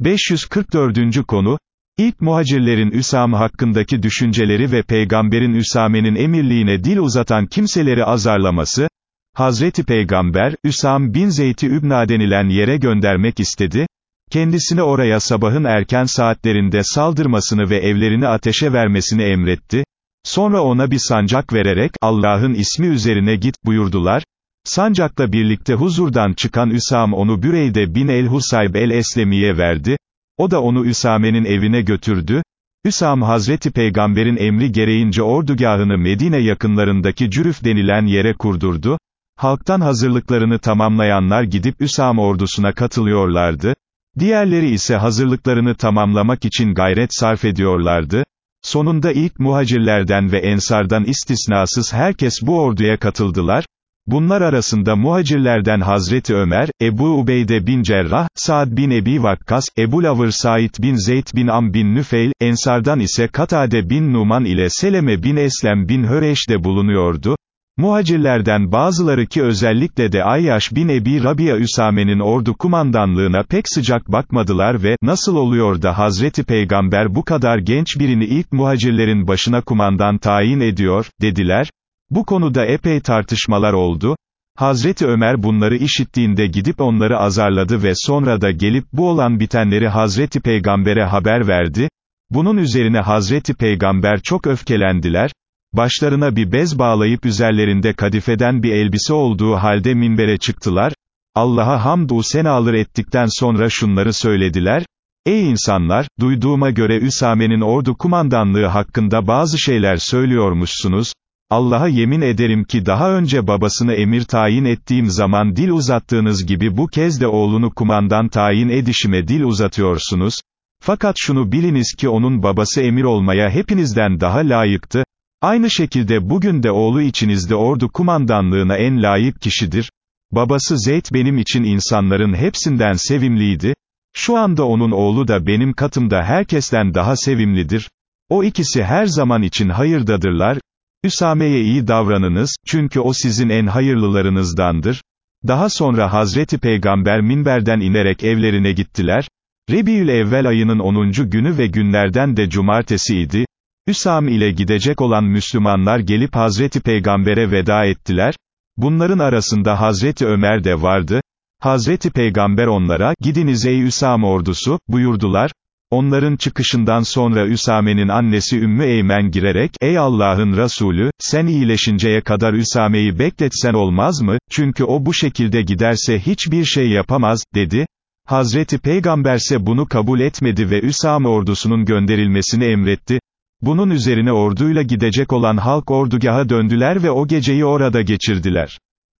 544. konu, İlk muhacirlerin Üsam hakkındaki düşünceleri ve peygamberin Üsame'nin emirliğine dil uzatan kimseleri azarlaması, Hazreti Peygamber, Üsam bin Zeyd'i Übna denilen yere göndermek istedi, kendisine oraya sabahın erken saatlerinde saldırmasını ve evlerini ateşe vermesini emretti, sonra ona bir sancak vererek, Allah'ın ismi üzerine git, buyurdular, sancakla birlikte huzurdan çıkan Üsam onu Büreyde bin el-Husayb el-Eslemi'ye verdi, o da onu Üsame'nin evine götürdü, Üsam Hazreti Peygamber'in emri gereğince ordugahını Medine yakınlarındaki Cürüf denilen yere kurdurdu, halktan hazırlıklarını tamamlayanlar gidip Üsam ordusuna katılıyorlardı, diğerleri ise hazırlıklarını tamamlamak için gayret sarf ediyorlardı, sonunda ilk muhacirlerden ve ensardan istisnasız herkes bu orduya katıldılar, Bunlar arasında muhacirlerden Hazreti Ömer, Ebu Ubeyde bin Cerrah, Saad bin Ebi Vakkas, Ebu Lavır Said bin Zeyd bin Am bin Nüfeil, Ensardan ise Katade bin Numan ile Seleme bin Eslem bin Höreş de bulunuyordu. Muhacirlerden bazıları ki özellikle de Ayyaş bin Ebi Rabia Üsame'nin ordu kumandanlığına pek sıcak bakmadılar ve, nasıl oluyor da Hazreti Peygamber bu kadar genç birini ilk muhacirlerin başına kumandan tayin ediyor, dediler, bu konuda epey tartışmalar oldu, Hazreti Ömer bunları işittiğinde gidip onları azarladı ve sonra da gelip bu olan bitenleri Hazreti Peygamber'e haber verdi, bunun üzerine Hazreti Peygamber çok öfkelendiler, başlarına bir bez bağlayıp üzerlerinde kadifeden bir elbise olduğu halde minbere çıktılar, Allah'a hamdu senalar ettikten sonra şunları söylediler, Ey insanlar, duyduğuma göre Üsame'nin ordu kumandanlığı hakkında bazı şeyler söylüyormuşsunuz, Allah'a yemin ederim ki daha önce babasını emir tayin ettiğim zaman dil uzattığınız gibi bu kez de oğlunu kumandan tayin edişime dil uzatıyorsunuz, fakat şunu biliniz ki onun babası emir olmaya hepinizden daha layıktı, aynı şekilde bugün de oğlu içinizde ordu kumandanlığına en layık kişidir, babası Zeyd benim için insanların hepsinden sevimliydi, şu anda onun oğlu da benim katımda herkesten daha sevimlidir, o ikisi her zaman için hayırdadırlar, Üsame'ye iyi davranınız, çünkü o sizin en hayırlılarınızdandır. Daha sonra Hazreti Peygamber minberden inerek evlerine gittiler. Rebiül evvel ayının 10. günü ve günlerden de cumartesiydi. Üsam ile gidecek olan Müslümanlar gelip Hazreti Peygamber'e veda ettiler. Bunların arasında Hazreti Ömer de vardı. Hazreti Peygamber onlara, gidiniz ey Üsam ordusu, buyurdular. Onların çıkışından sonra Üsame'nin annesi Ümmü Eymen girerek, ey Allah'ın Resulü, sen iyileşinceye kadar Üsame'yi bekletsen olmaz mı, çünkü o bu şekilde giderse hiçbir şey yapamaz, dedi. Hazreti Peygamberse bunu kabul etmedi ve Üsame ordusunun gönderilmesini emretti. Bunun üzerine orduyla gidecek olan halk ordugaha döndüler ve o geceyi orada geçirdiler.